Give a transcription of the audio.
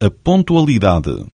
A pontualidade.